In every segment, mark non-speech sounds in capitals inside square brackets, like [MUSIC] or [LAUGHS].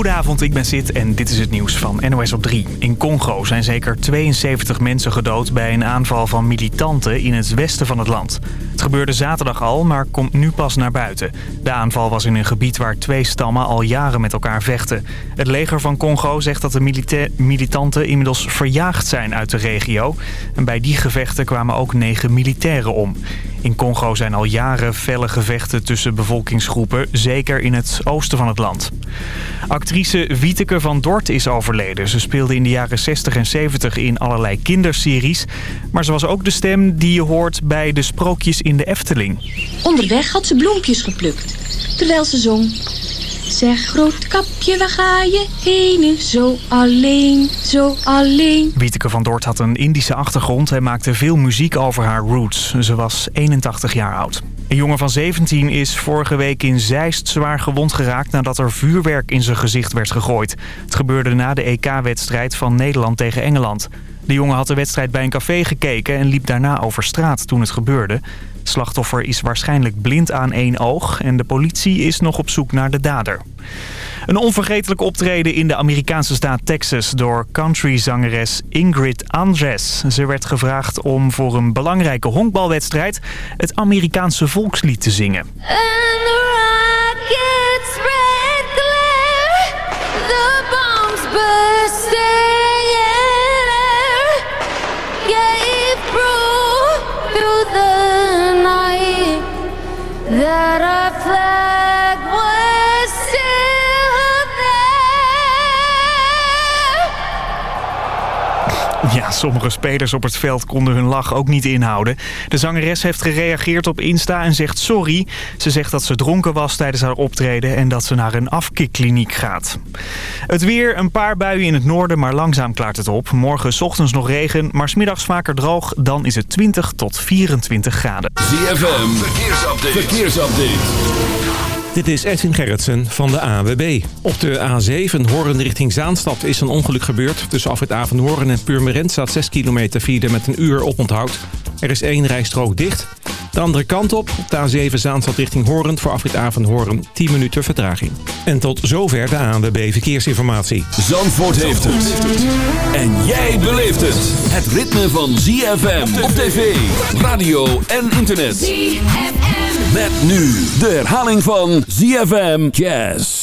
Goedenavond, ik ben Sid en dit is het nieuws van NOS op 3. In Congo zijn zeker 72 mensen gedood bij een aanval van militanten in het westen van het land. Het gebeurde zaterdag al, maar komt nu pas naar buiten. De aanval was in een gebied waar twee stammen al jaren met elkaar vechten. Het leger van Congo zegt dat de militanten inmiddels verjaagd zijn uit de regio. En bij die gevechten kwamen ook negen militairen om. In Congo zijn al jaren felle gevechten tussen bevolkingsgroepen, zeker in het oosten van het land. Actrice Wieteke van Dort is overleden. Ze speelde in de jaren 60 en 70 in allerlei kinderseries. Maar ze was ook de stem die je hoort bij de sprookjes in de Efteling. Onderweg had ze bloempjes geplukt, terwijl ze zong... Zeg kapje, waar ga je heen? Zo alleen, zo alleen. Wieteke van Dort had een Indische achtergrond en maakte veel muziek over haar roots. Ze was 81 jaar oud. Een jongen van 17 is vorige week in Zeist zwaar gewond geraakt nadat er vuurwerk in zijn gezicht werd gegooid. Het gebeurde na de EK-wedstrijd van Nederland tegen Engeland. De jongen had de wedstrijd bij een café gekeken en liep daarna over straat toen het gebeurde. Slachtoffer is waarschijnlijk blind aan één oog en de politie is nog op zoek naar de dader. Een onvergetelijk optreden in de Amerikaanse staat Texas door countryzangeres Ingrid Andres. Ze werd gevraagd om voor een belangrijke honkbalwedstrijd het Amerikaanse volkslied te zingen. [LAUGHS] Ja, sommige spelers op het veld konden hun lach ook niet inhouden. De zangeres heeft gereageerd op Insta en zegt sorry. Ze zegt dat ze dronken was tijdens haar optreden en dat ze naar een afkikkliniek gaat. Het weer, een paar buien in het noorden, maar langzaam klaart het op. Morgen ochtends nog regen, maar smiddags vaker droog. Dan is het 20 tot 24 graden. ZFM, verkeersupdate. verkeersupdate. Dit is Edwin Gerritsen van de AWB. Op de A7 Horen richting Zaanstad is een ongeluk gebeurd. Tussen Afrit Avenhoorn en Purmerend staat 6 kilometer file met een uur oponthoud. Er is één rijstrook dicht. De andere kant op, op de A7 Zaanstad richting Horen voor Afrit Avenhoorn 10 minuten vertraging. En tot zover de ANWB Verkeersinformatie. Zandvoort heeft het. En jij beleeft het. Het ritme van ZFM op tv, radio en internet. ZFM. Met nu de herhaling van ZFM Jazz.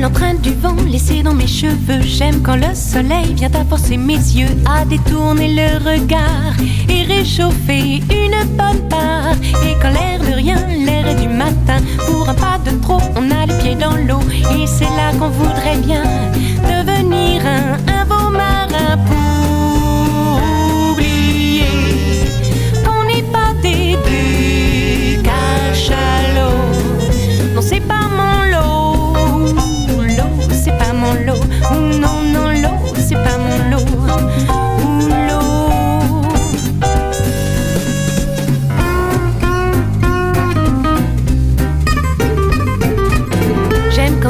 L'empreinte du vent laissée dans mes cheveux. J'aime quand le soleil vient à forcer mes yeux à détourner le regard et réchauffer une bonne part. Et quand l'air de rien, l'air du matin, pour un pas de trop, on a les pieds dans l'eau. Et c'est là qu'on voudrait bien devenir un, un beau marin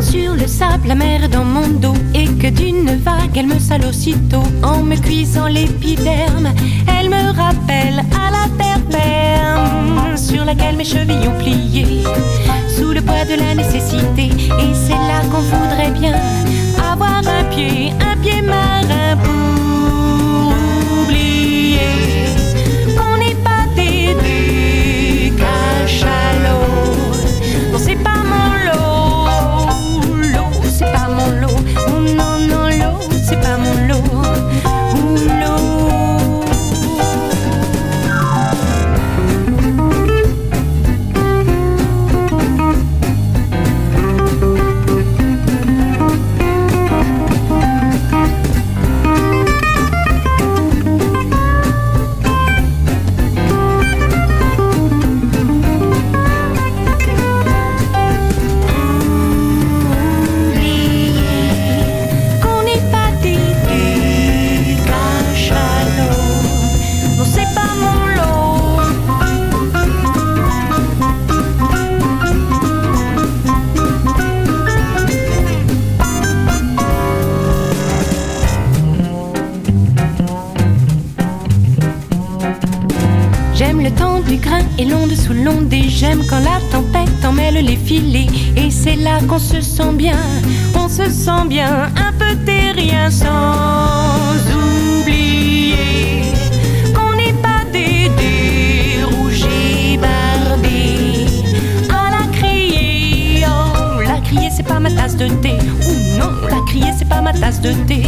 sur le sable, la mer dans mon dos et que d'une vague elle me sale aussitôt en me cuisant l'épiderme. Elle me rappelle à la terre ferme sur laquelle mes chevilles ont plié sous le poids de la nécessité. Et c'est là qu'on voudrait bien avoir un pied, un pied marin et l'onde sous l'ondée. J'aime quand la tempête emmêle les filets. Et c'est là qu'on se sent bien, on se sent bien, un peu terrien sans oublier qu'on n'est pas des dérougés barbés. À la crier, oh, la crier c'est pas ma tasse de thé. Ou non, la crier c'est pas ma tasse de thé.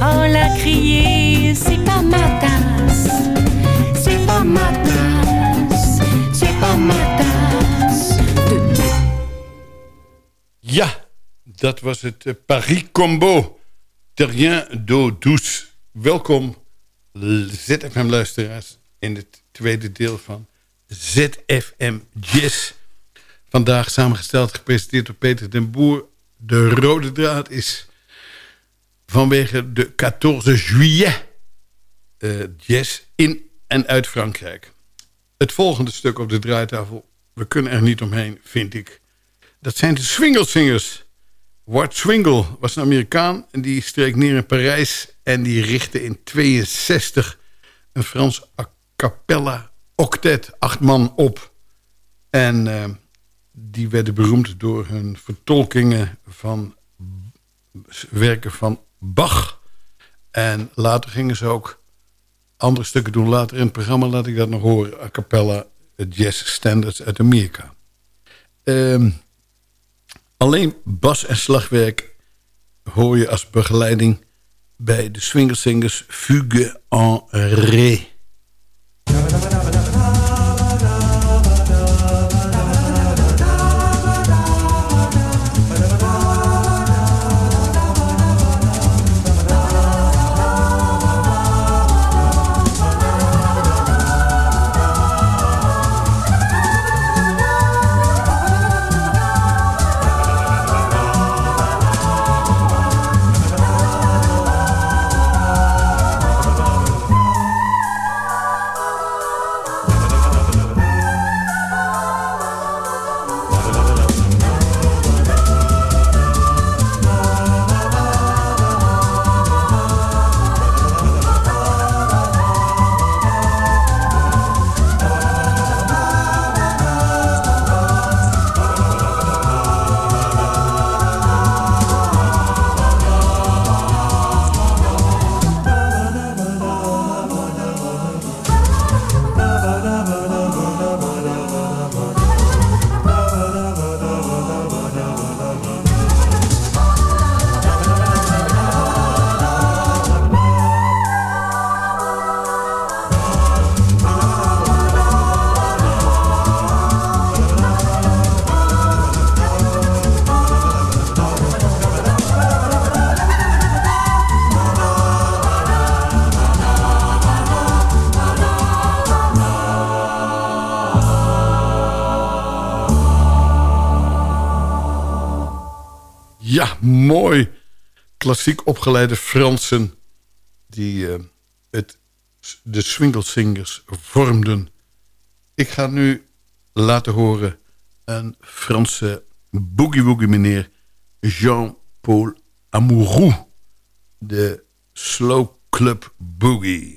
Oh, la crier c'est pas ma tasse. Dat was het eh, Paris Combo. Terrain d'eau douce. Welkom, ZFM-luisteraars, in het tweede deel van ZFM Jazz. Vandaag samengesteld, gepresenteerd door Peter den Boer. De rode draad is vanwege de 14 juillet eh, jazz in en uit Frankrijk. Het volgende stuk op de draaitafel, we kunnen er niet omheen, vind ik. Dat zijn de Swinglesingers. Ward Swingle was een Amerikaan en die streek neer in Parijs... en die richtte in 62 een Frans a cappella octet, acht man, op. En eh, die werden beroemd door hun vertolkingen van werken van Bach. En later gingen ze ook andere stukken doen. Later in het programma laat ik dat nog horen. A cappella jazz standards uit Amerika. Ehm, alleen bas en slagwerk hoor je als begeleiding bij de swingersingers Fugue en Ré. Mooi. Klassiek opgeleide Fransen die eh, het, de Swinglesingers vormden. Ik ga nu laten horen een Franse boogie-woogie meneer Jean-Paul Amourou. De Slow Club Boogie.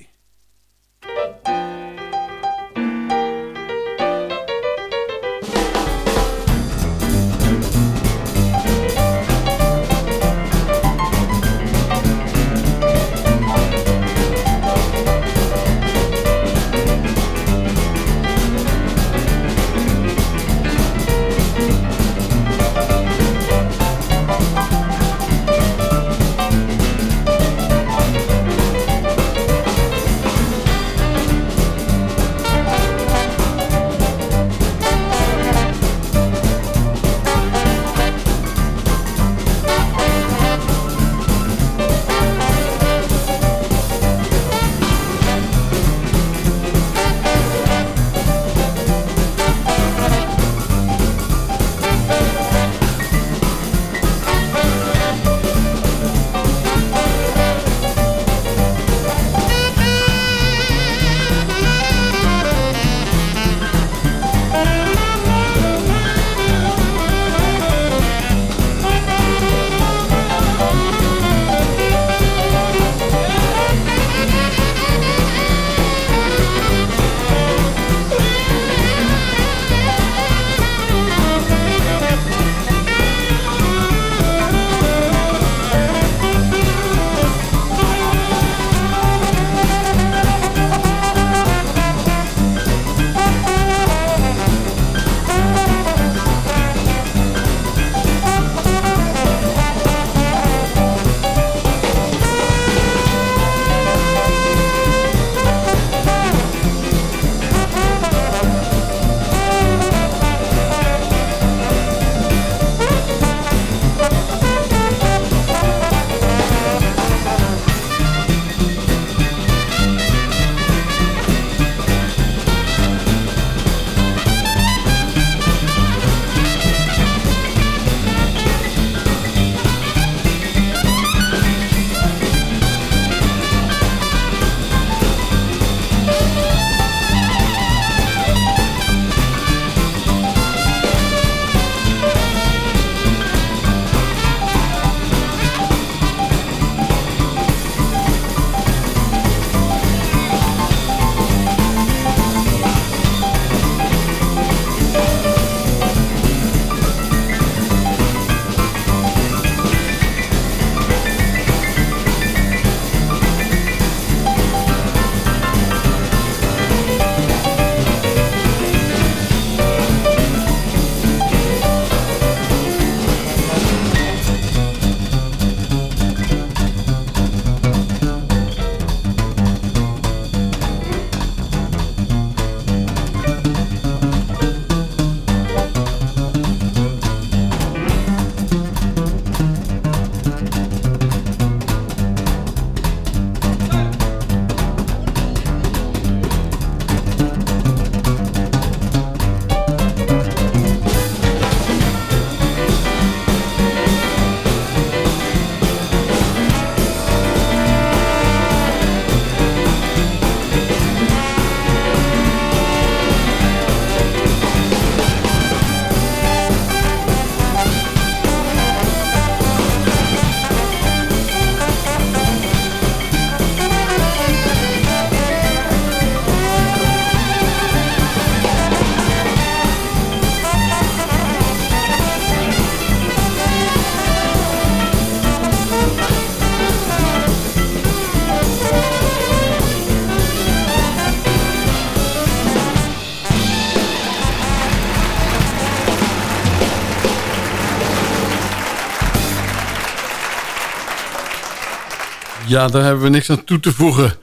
Ja, daar hebben we niks aan toe te voegen.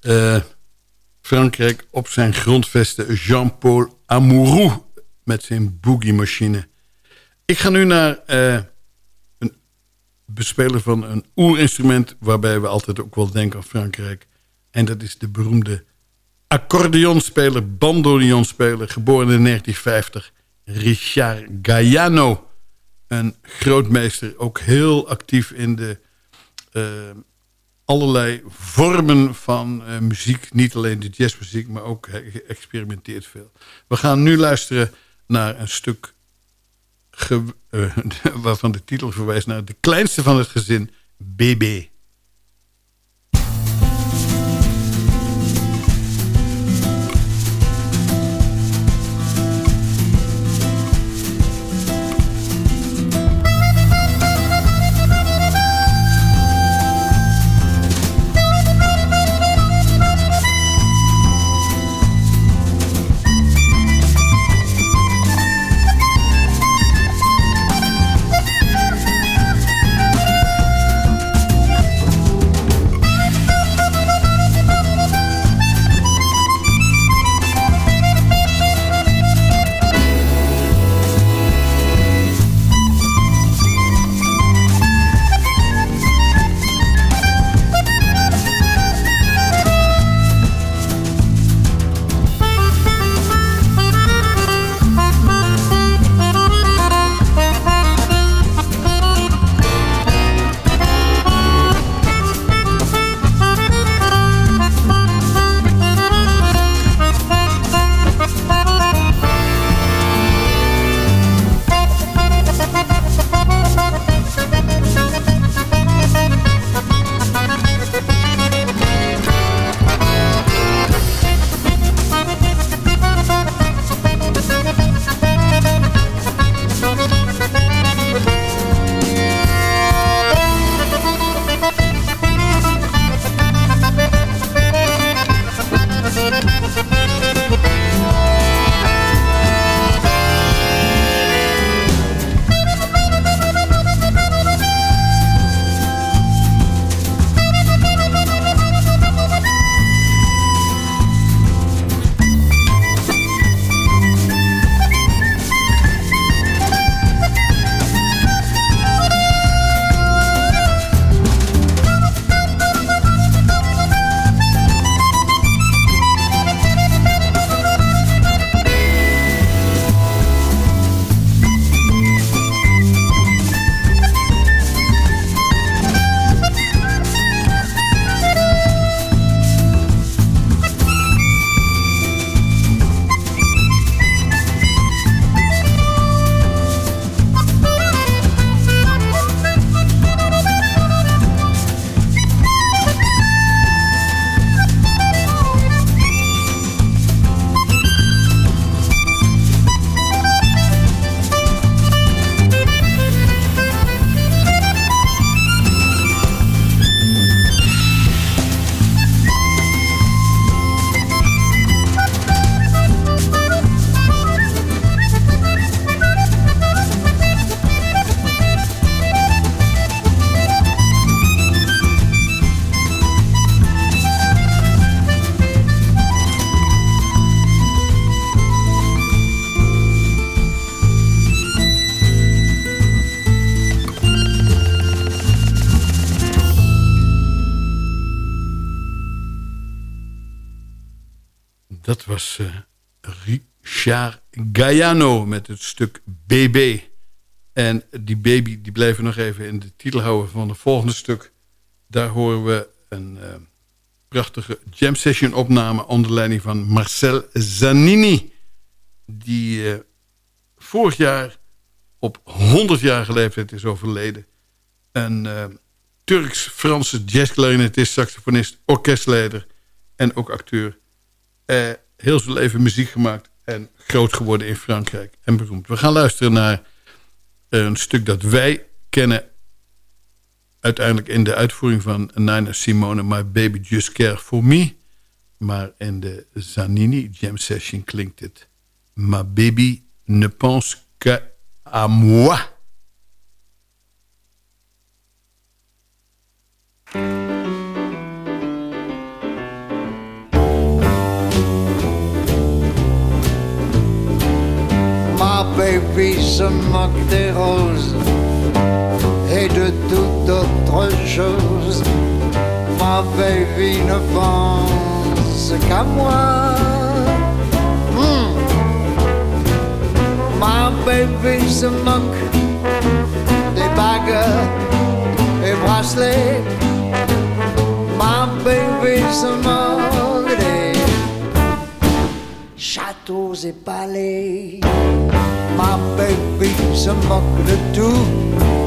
Uh, Frankrijk op zijn grondvesten Jean-Paul Amourou met zijn boogie-machine. Ik ga nu naar uh, een bespeler van een oerinstrument... waarbij we altijd ook wel denken aan Frankrijk. En dat is de beroemde accordeonspeler, bandoneonspeler... geboren in 1950, Richard Gaiano. Een grootmeester, ook heel actief in de... Uh, allerlei vormen van uh, muziek. Niet alleen de jazzmuziek, maar ook geëxperimenteerd veel. We gaan nu luisteren naar een stuk [LAUGHS] waarvan de titel verwijst naar de kleinste van het gezin, BB. Was uh, Richard Gaiano met het stuk BB. En die baby die blijven nog even in de titel houden van het volgende stuk. Daar horen we een uh, prachtige jam session opname onder leiding van Marcel Zanini. Die uh, vorig jaar op 100-jarige leeftijd is overleden. Een Turks-Franse jazzclarinetist, saxofonist, orkestleider en ook acteur heel zijn leven muziek gemaakt en groot geworden in Frankrijk en beroemd. We gaan luisteren naar een stuk dat wij kennen uiteindelijk in de uitvoering van Nina Simone, My Baby Just Care For Me. Maar in de Zanini Jam Session klinkt het Ma baby ne pense que à moi. Se moque des roses et de toute autre chose. Ma baby ne pense qu'à moi. Hmm. Ma baby se moque des bagues et bracelets. Ma baby se moque châteaux et palais. Ma baby se moque de tout.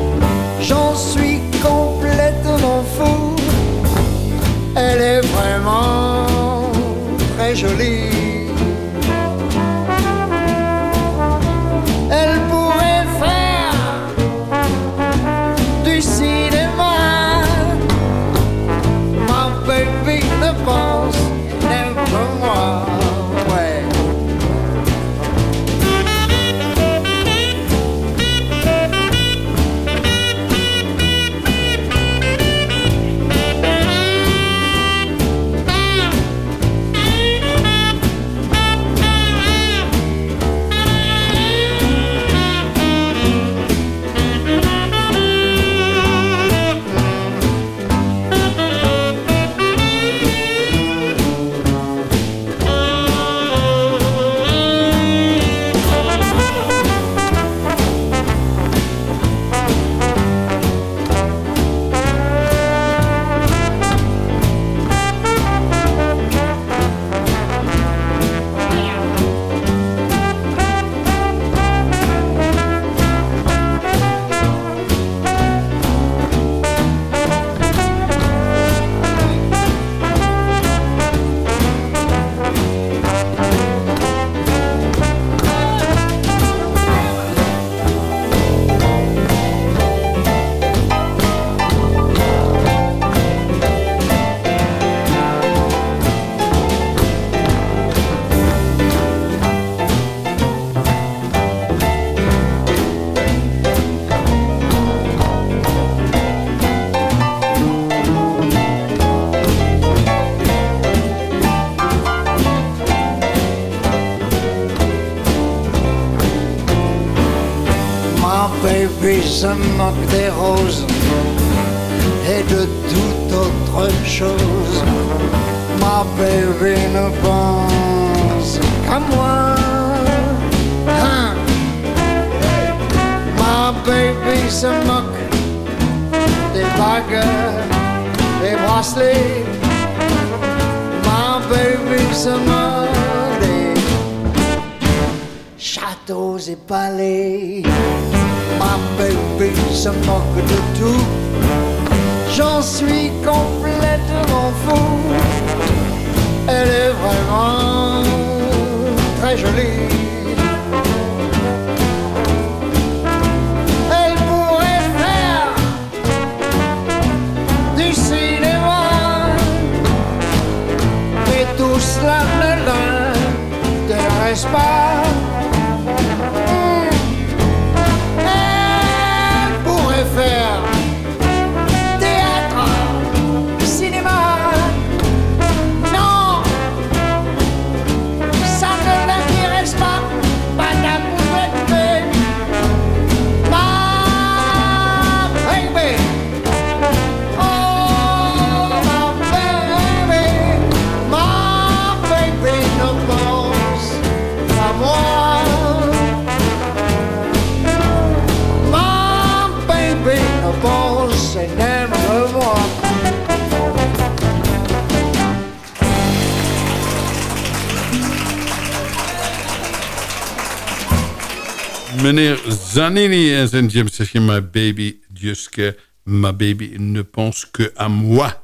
Baby se moque des roses et de toute autre chose. Ma baby ne pense qu'à moi. Hein? Ma baby se moque des bagues, des bracelets. Ma baby se moque châteaux et palais. Ma baby se moque de tout. J'en suis complètement fou. Elle est vraiment très jolie. Elle pourrait faire du cinéma. Mais tout cela ne l'intéresse pas. Meneer Zanini en zijn jam session My Baby Just que Ma Baby ne pense que à moi.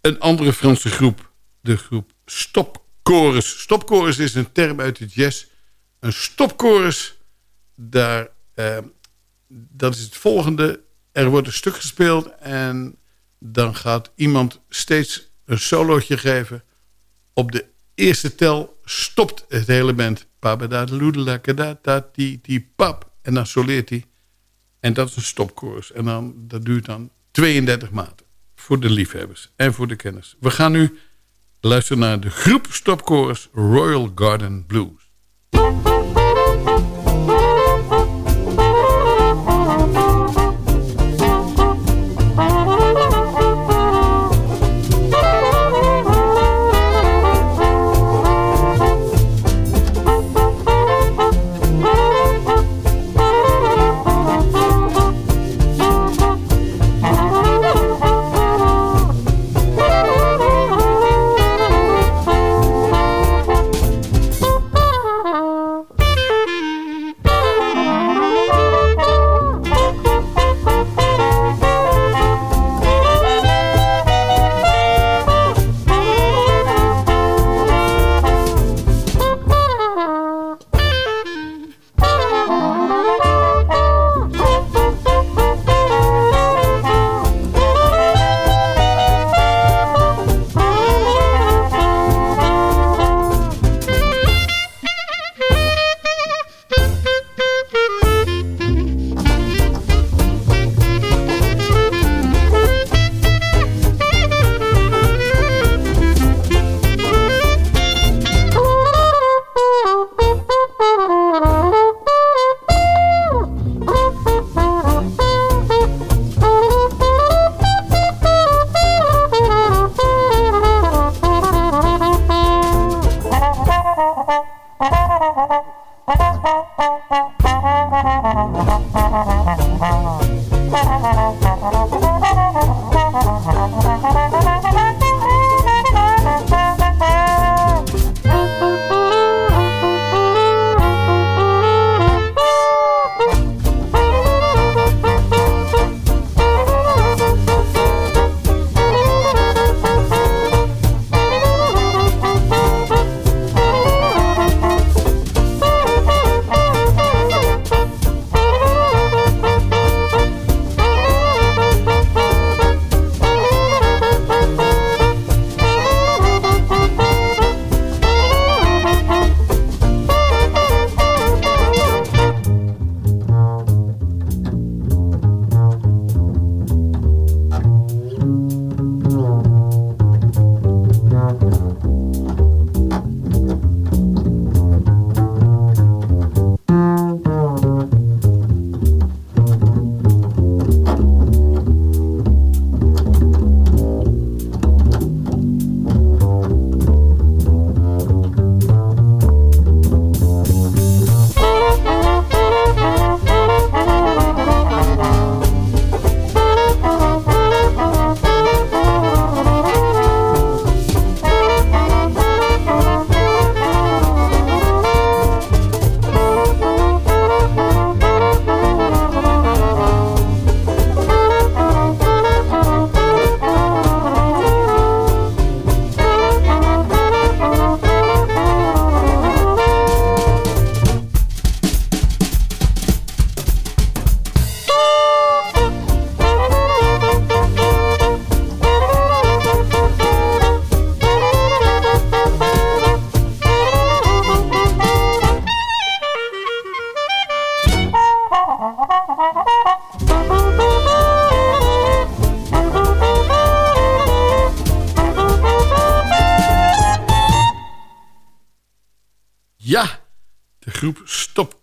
Een andere Franse groep, de groep Stopchorus. Stopchorus is een term uit de jazz. Een stopchorus, daar, eh, dat is het volgende. Er wordt een stuk gespeeld en dan gaat iemand steeds een solootje geven. Op de eerste tel stopt het hele band. Pap En dan soleert hij. En dat is een stopkoers. En dan, dat duurt dan 32 maanden. Voor de liefhebbers en voor de kenners. We gaan nu luisteren naar de groep stopkoers Royal Garden Blues.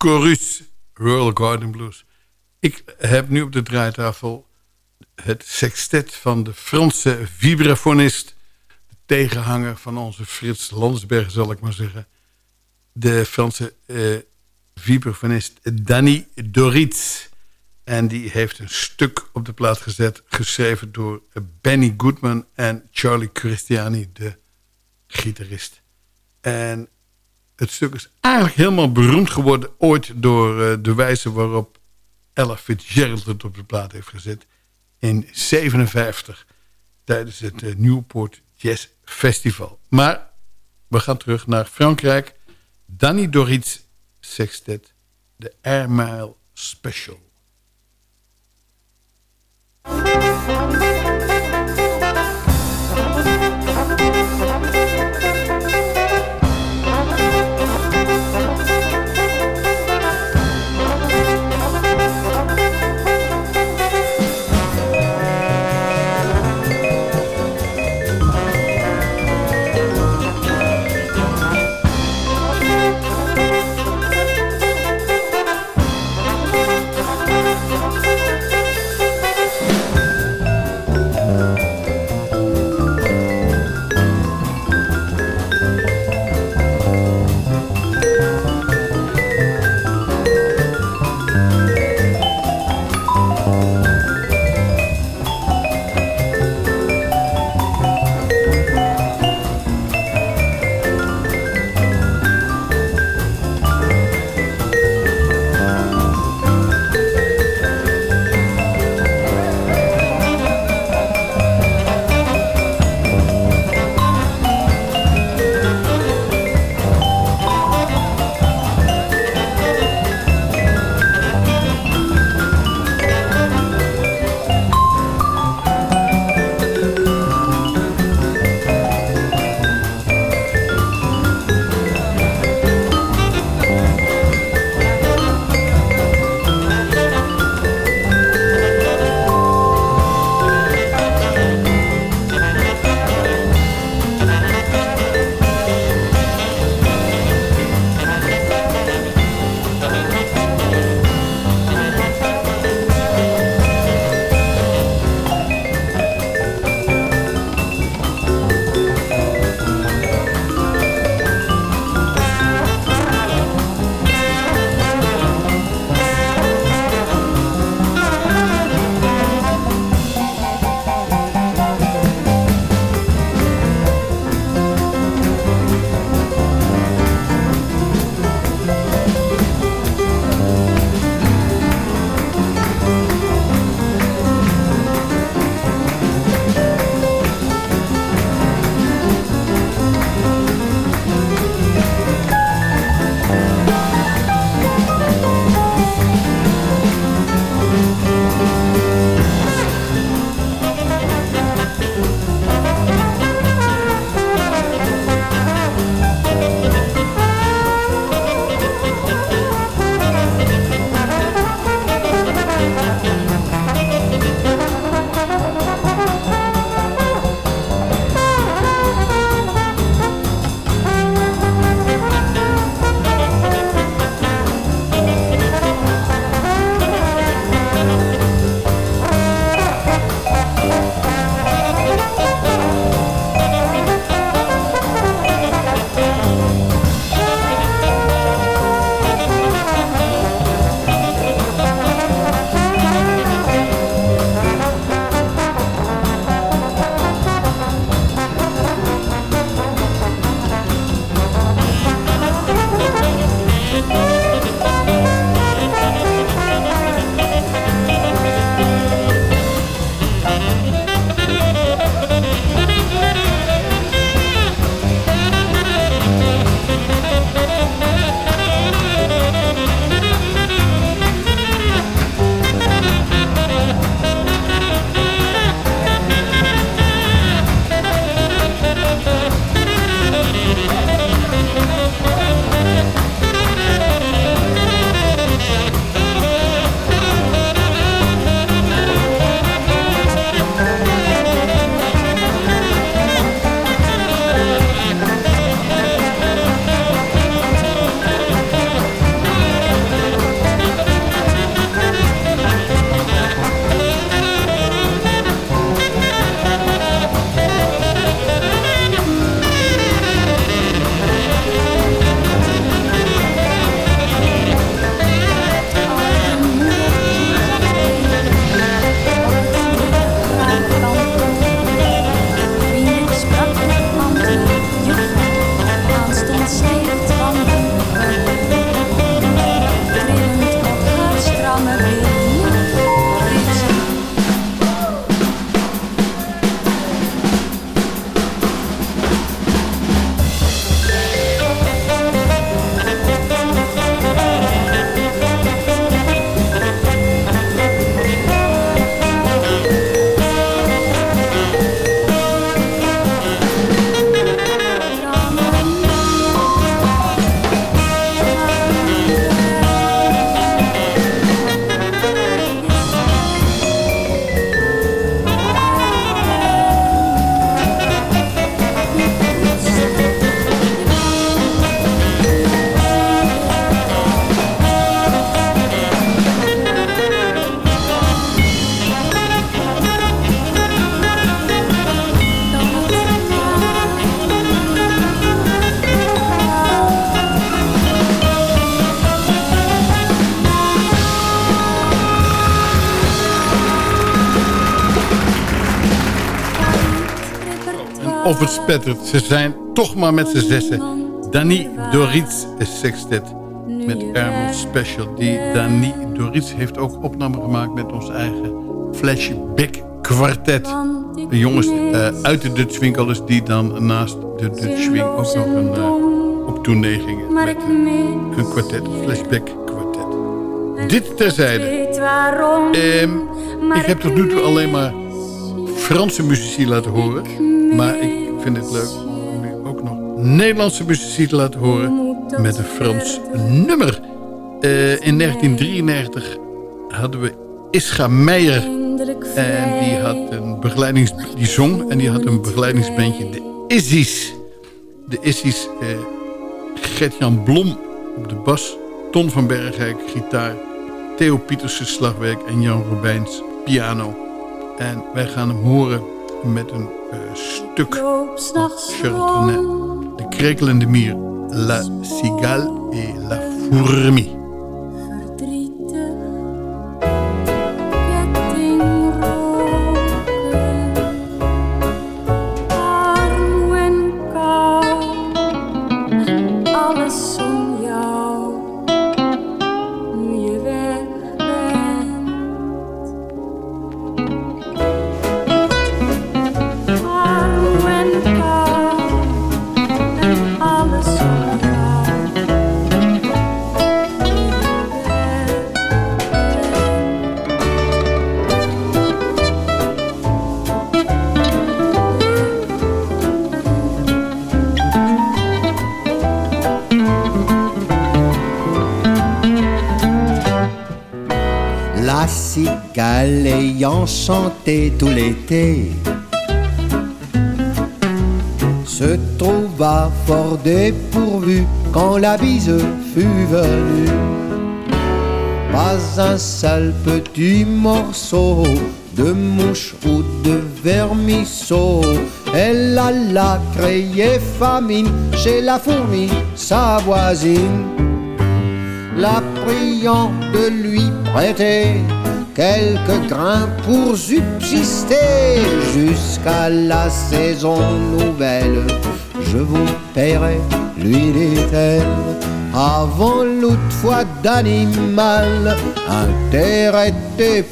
Stop Chorus, Royal Garden Blues. Ik heb nu op de draaitafel het sextet van de Franse vibrafonist... de tegenhanger van onze Frits Landsberg, zal ik maar zeggen. De Franse eh, vibrafonist Danny Doritz. En die heeft een stuk op de plaat gezet... geschreven door Benny Goodman en Charlie Christiani, de gitarist. En het stuk is eigenlijk helemaal beroemd geworden... ooit door uh, de wijze waarop Ella Fitzgerald het op de plaat heeft gezet. In 57 tijdens het uh, Newport Jazz Festival. Maar we gaan terug naar Frankrijk. Danny Doritz Sextet, de Air Mile Special. Spettert. Ze zijn toch maar met z'n zessen. Dani Doritz is sextet met Airmont Special. Die Dani Doritz heeft ook opname gemaakt met ons eigen Flashback Quartet. De jongens uh, uit de Dutch Winkel dus die dan naast de Dutch Swing ook nog een, uh, op tournee gingen met uh, hun kwartet, Flashback Quartet. Dit terzijde. Um, ik heb tot nu toe alleen maar Franse muzici laten horen. Maar ik vind het leuk om nu ook nog Nederlandse muzici te laten horen met een Frans nummer. Uh, in 1993 hadden we Ischa Meijer. En die had een begeleidings... Die zong en die had een begeleidingsbandje. De Issies. De Issies. Uh, Gert-Jan Blom op de bas. Ton van Bergijk gitaar. Theo Pietersen slagwerk. En Jan Robijns piano. En wij gaan hem horen met een uh, stuk van Charles De krekelende mier. La cigale et la fourmi. Tout l'été se trouva fort dépourvu quand la bise fut venue. Pas un seul petit morceau de mouche ou de vermisseau. Elle alla créer famine chez la fourmi, sa voisine, la priant de lui prêter quelques grains pour subsister jusqu'à la saison nouvelle. Je vous paierai, lui dit-elle, avant l'autre d'animal, intérêt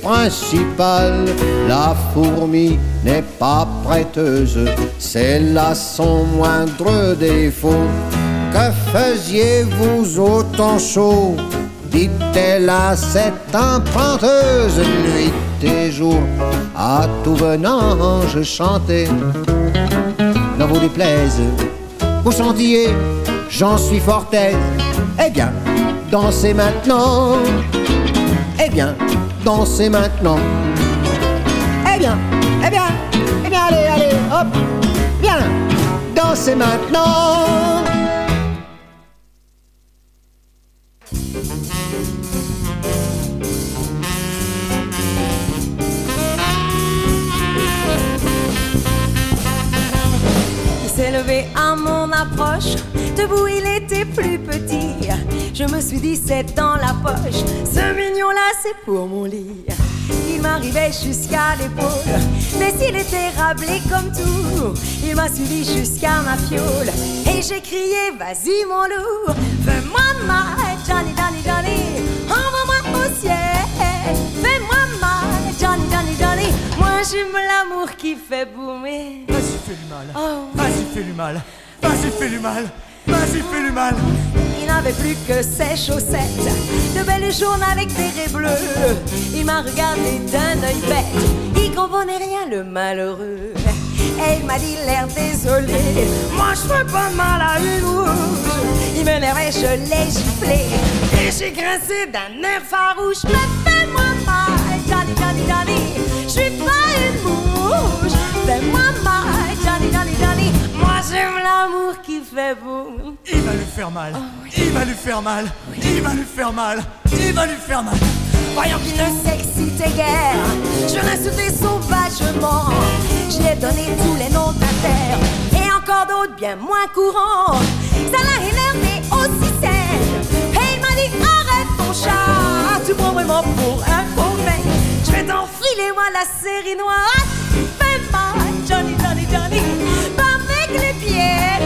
principal. La fourmi n'est pas prêteuse, c'est là son moindre défaut. Que faisiez-vous autant chaud? Dit-elle à cette emprunteuse nuit et jour. À tout venant, je chantais, n'en vous déplaise. Vous chantiez, j'en suis fort aise. Eh bien, dansez maintenant. Eh bien, dansez maintenant. Eh bien, eh bien, eh bien, allez, allez, hop, bien, dansez maintenant. Mon approche. Debout, il était plus petit. Je me suis dit, c'est dans la poche. Ce mignon-là, c'est pour mon lit. Il m'arrivait jusqu'à l'épaule. Mais s'il était rablé comme tout, il m'a suivi jusqu'à ma fiole. Et j'ai crié, vas-y, mon loup, fais-moi mal, Johnny, Johnny, Johnny. Envoie-moi au ciel, fais-moi mal, Johnny, Johnny, Johnny. Moi, j'aime l'amour qui fait boomer. Vas-y, fais-lui mal. Oh. Vas-y, fais-lui mal. Vas-y, fais-lui mal. Vas-y, fais-lui mal. Il n'avait plus que ses chaussettes, de belles jaunes avec des raies bleues. Il m'a regardé d'un œil bête, il comprenait rien, le malheureux. Et il m'a dit l'air désolé, moi je fais pas mal à une rouge. Il m'énervait, je l'ai giflé, et j'ai grincé d'un air farouche. Mais fais-moi mal, Johnny, Johnny, Johnny, j'aime l'amour qui fait boum. Il va lui faire mal, il va lui faire mal, il va lui faire mal, il va lui faire mal. Voyant qu'il ne s'excitait guère, je l'insultais sauvagement. J'y ai donné tous les noms d'affaires et encore d'autres bien moins courants. Ça l'a énervé aussi scène. Et il m'a dit arrête ton chat, tu prends vraiment pour un faux mec. Je vais t'enfiler moi la série noire. Fais mal, Johnny, Johnny, Johnny.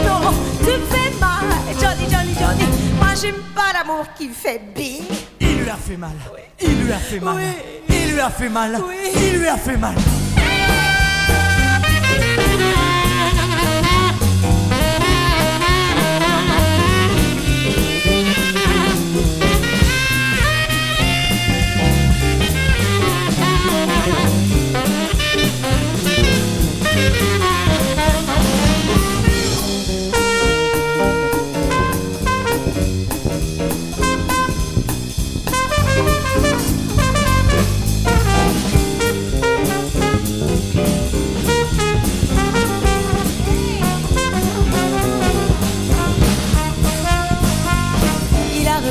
Pas tu me fais mal. Johnny, Johnny, Johnny, moi j'aime pas l'amour qui fait bing. Il lui a fait mal. Il lui a fait mal. Il lui a fait mal. Il lui a fait mal.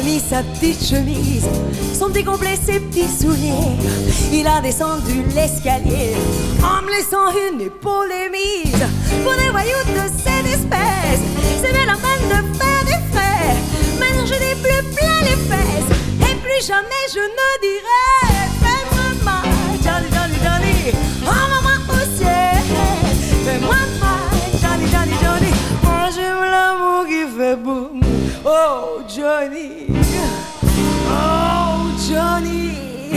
Remis sa petite chemise, son petit complet, ses petits souliers. Il a descendu l'escalier en me laissant une épaule émise. Pour des voyous de cette espèce, c'est bien la peine de faire des frais. Maintenant je n'ai plus plein les fesses, et plus jamais je ne dirai Fais-moi mal, Johnny, Johnny, Johnny, envoie-moi au ciel. Fais-moi mal, Johnny, Johnny, Johnny, j'aime l'amour qui fait boum. Oh Johnny, oh Johnny,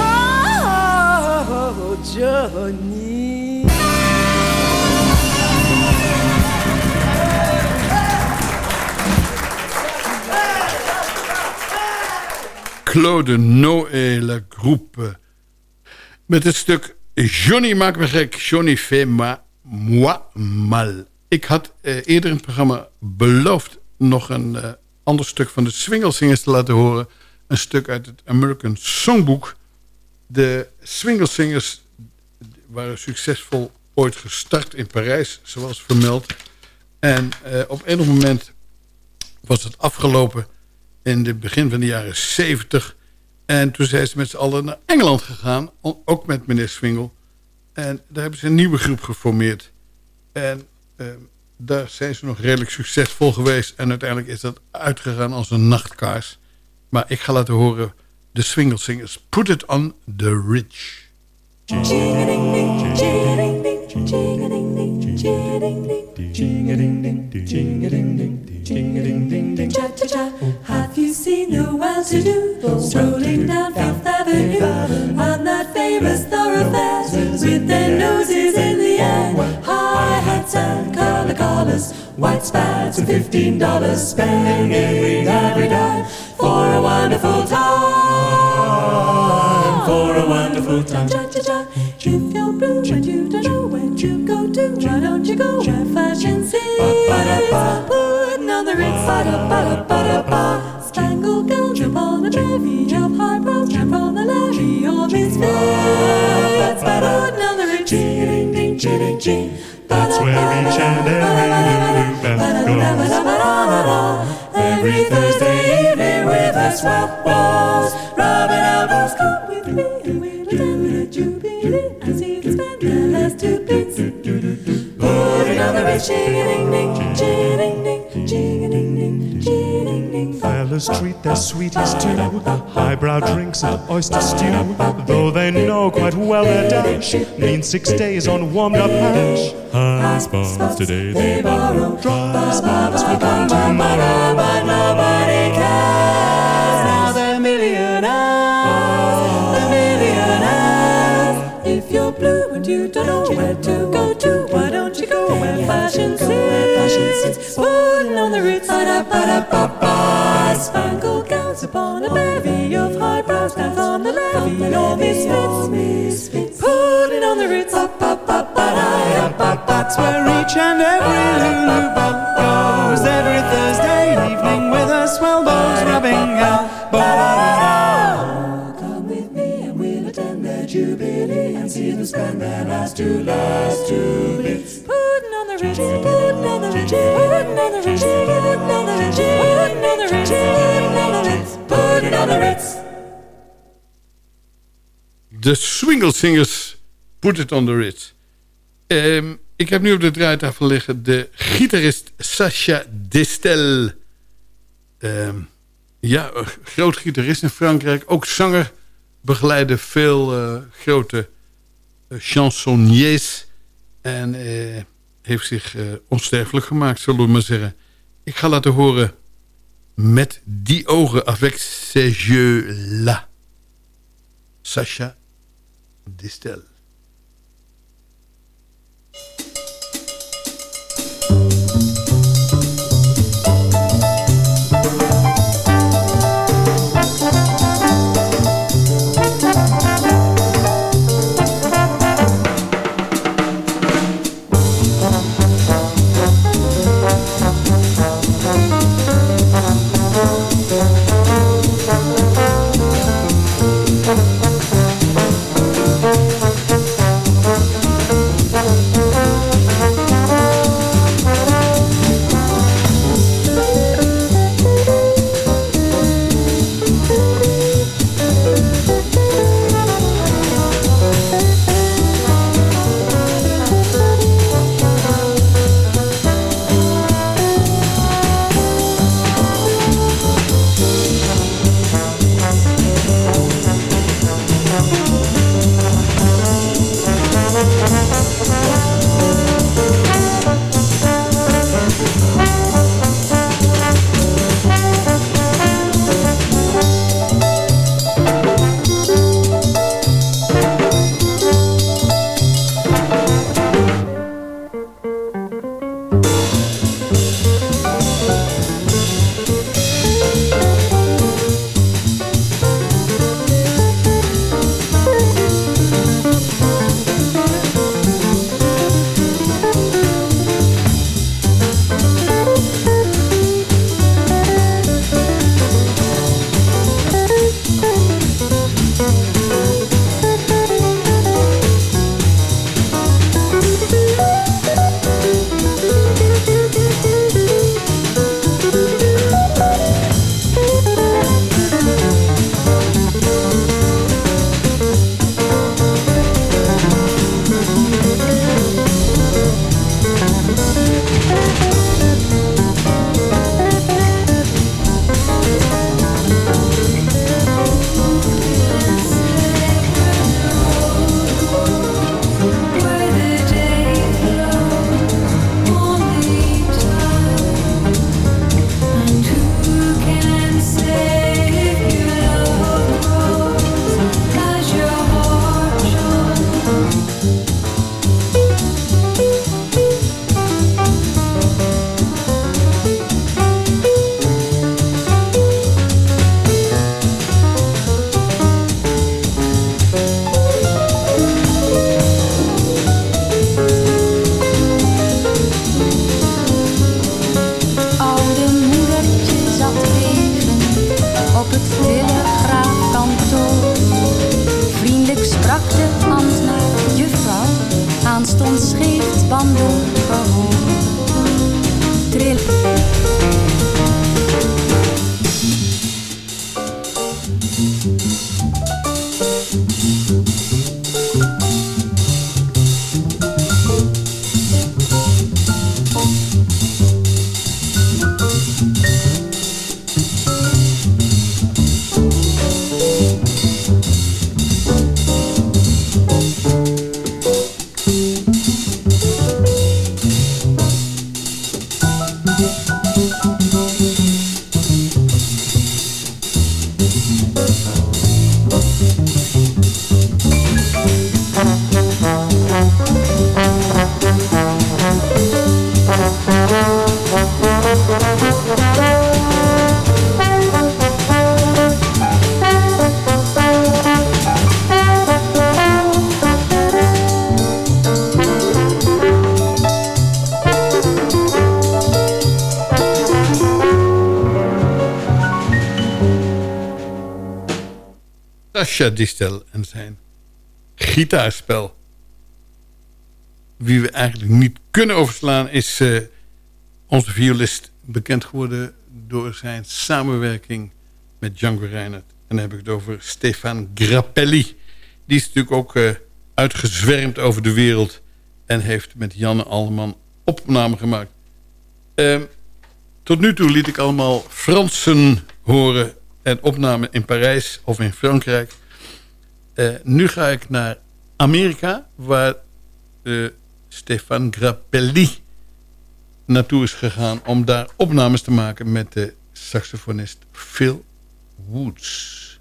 oh Johnny. Claude Noël groep. Met het stuk Johnny maakt me gek. Johnny fait moi mal. Ik had eh, eerder in het programma beloofd nog een eh, ander stuk van de Swinglesingers te laten horen. Een stuk uit het American Songbook. De Swinglesingers waren succesvol ooit gestart in Parijs, zoals vermeld. En eh, op enig moment was het afgelopen in het begin van de jaren 70. En toen zijn ze met z'n allen naar Engeland gegaan. Ook met meneer Swingle. En daar hebben ze een nieuwe groep geformeerd. En daar zijn ze nog redelijk succesvol geweest. En uiteindelijk is dat uitgegaan als een nachtkaars. Maar ik ga laten horen de Swingle Singers. Put it on the Rich. Have you seen the well-to-do strolling down Fifth Avenue famous thoroughfare color collars, white spats and fifteen dollars, spending every dime for a wonderful time. For a wonderful time. Cha-cha-cha. If you're blue and you don't know where to go to, why don't you go where fashion sees? Putting on the ritz, ba-da-ba-da-ba-da-ba. Spangled gowns upon a bevy of high brows, and from the levy of misfits. Putting on the ritz, ding ding ding Where each and every new band goes. Every Thursday evening with a swap balls, rubbing elbows, come with me and we'll attend the jubilee and see the band that has two beats. Putting on the ding ding ding ding ding ding Fellas treat their sweeties to highbrow drinks and oyster stew. Though they know quite well their dash means six days on warmed up hash. High spots today they borrow, dry spots will come tomorrow, but nobody cares. Now they're millionaires, they're millionaires. If you're blue and you don't know where to go to, why don't you go where fashion sits? Putting on the ritz, ba-da-ba-da-ba-ba. Spangled gowns upon a bevy of high brows down from the levy of misfits. Putting on the ba-ba-ba-ba-da. That's where each and every Lulu bump goes every Thursday evening with her swell bows rubbing elbows. Come with me and we'll attend their jubilee and see them spend their last two last two bits. Putting on the ritz, putting on the ritz, putting on the ritz, putting on the ritz, De Swingle Singers, Put It on the Ritz. Ehm, ik heb nu op de draaitafel liggen de gitarist Sacha Distel. Ehm, ja, groot gitarist in Frankrijk. Ook zanger. Begeleidde veel eh, grote eh, chansonniers. En eh, heeft zich onsterfelijk gemaakt, zullen we maar zeggen. Ik ga laten horen met die ogen avec ces yeux-là. Sacha Distel. Distel en zijn gitaarspel. Wie we eigenlijk niet kunnen overslaan is eh, onze violist. Bekend geworden door zijn samenwerking met Django Reinhardt. En dan heb ik het over Stefan Grappelli. Die is natuurlijk ook eh, uitgezwermd over de wereld. En heeft met Janne Alleman opname gemaakt. Ehm, tot nu toe liet ik allemaal Fransen horen en opnamen in Parijs of in Frankrijk. Eh, nu ga ik naar Amerika, waar eh, Stefan Grappelli naartoe is gegaan... om daar opnames te maken met de saxofonist Phil Woods.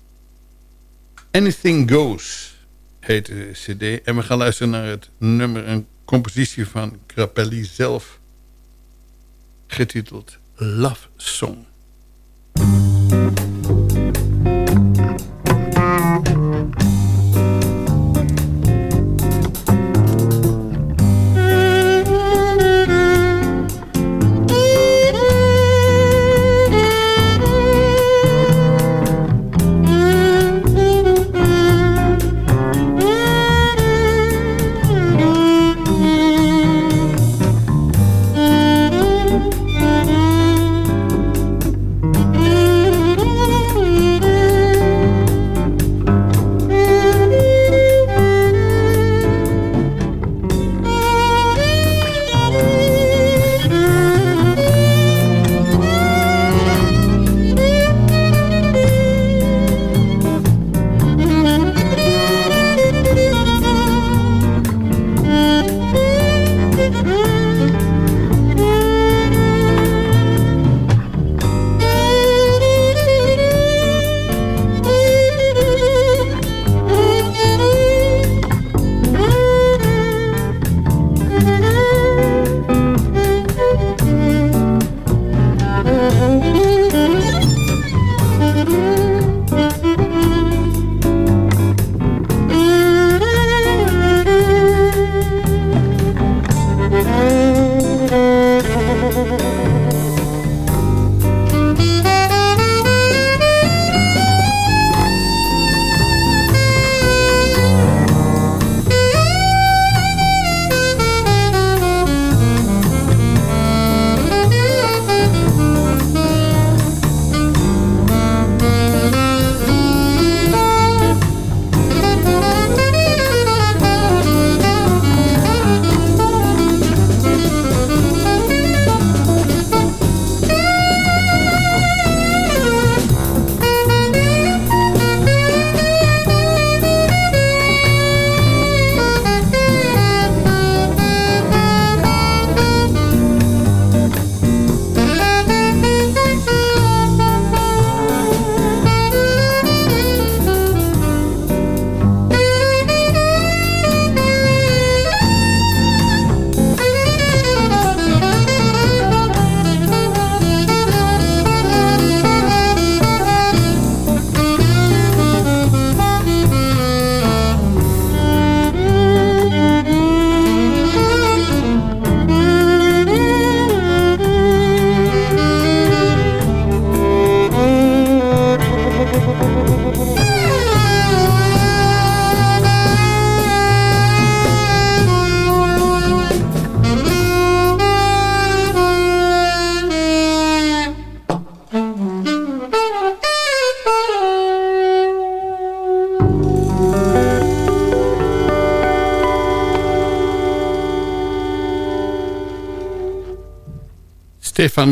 Anything Goes heet de cd. En we gaan luisteren naar het nummer, een compositie van Grappelli zelf... getiteld Love Song.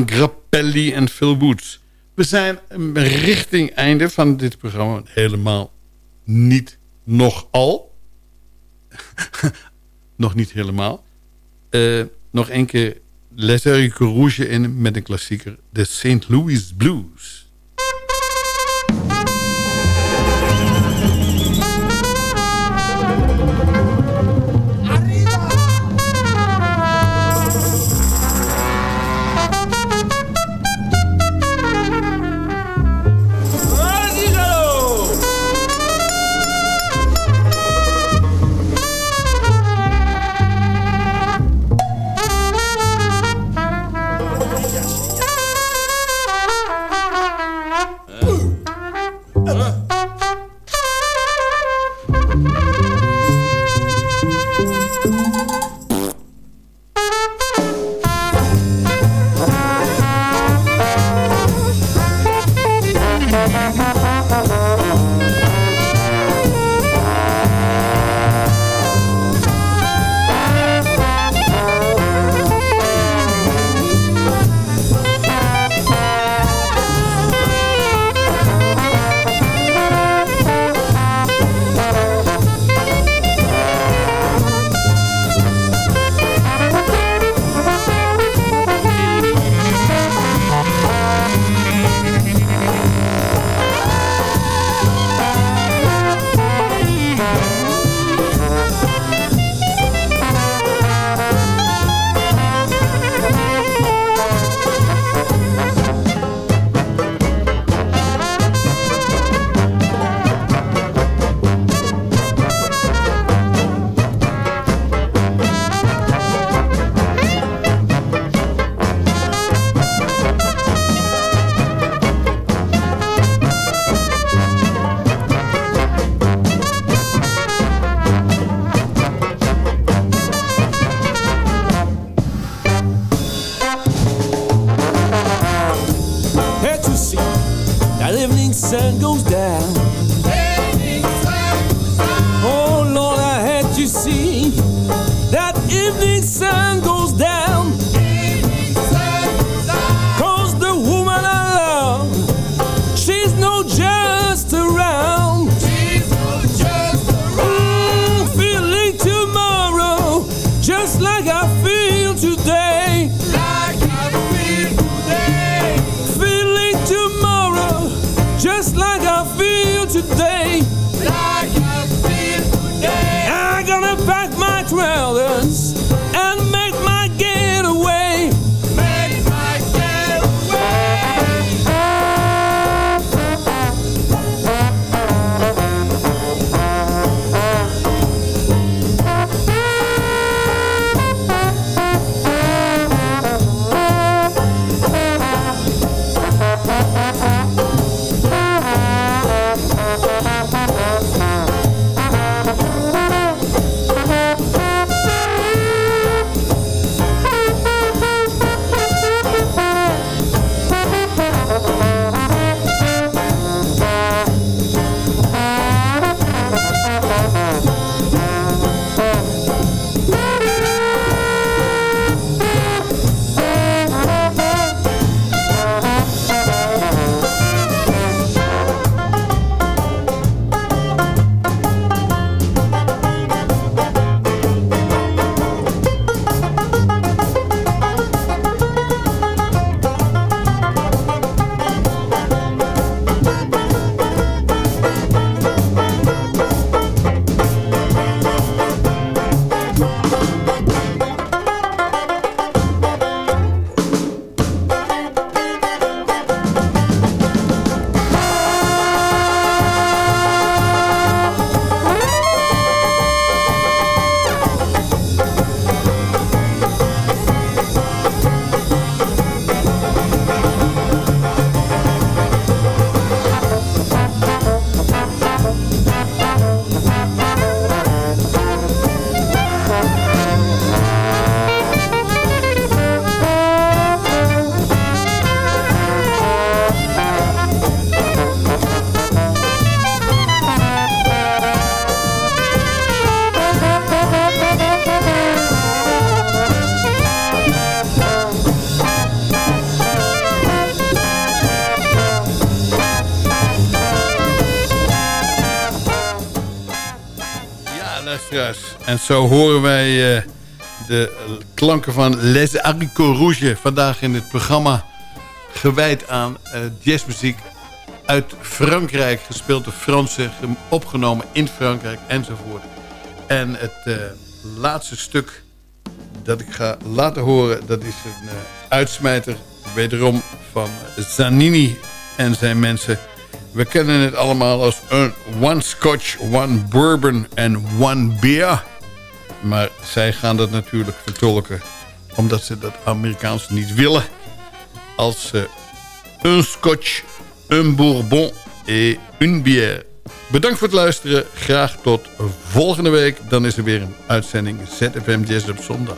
Grappelli en Phil Woods. We zijn richting einde van dit programma. Helemaal niet nog al. [LAUGHS] nog niet helemaal. Uh, nog één keer Les in met een klassieker. De St. Louis Blues. sun goes down. En zo horen wij eh, de klanken van Les Haricots Rouges... vandaag in het programma gewijd aan eh, jazzmuziek uit Frankrijk. Gespeeld door Fransen, opgenomen in Frankrijk enzovoort. En het eh, laatste stuk dat ik ga laten horen... dat is een uitsmijter, wederom van Zanini en zijn mensen... We kennen het allemaal als een one scotch, one bourbon en one beer. Maar zij gaan dat natuurlijk vertolken. Omdat ze dat Amerikaans niet willen. Als uh, een scotch, een bourbon en een bière. Bedankt voor het luisteren. Graag tot volgende week. Dan is er weer een uitzending ZFM Jazz op zondag.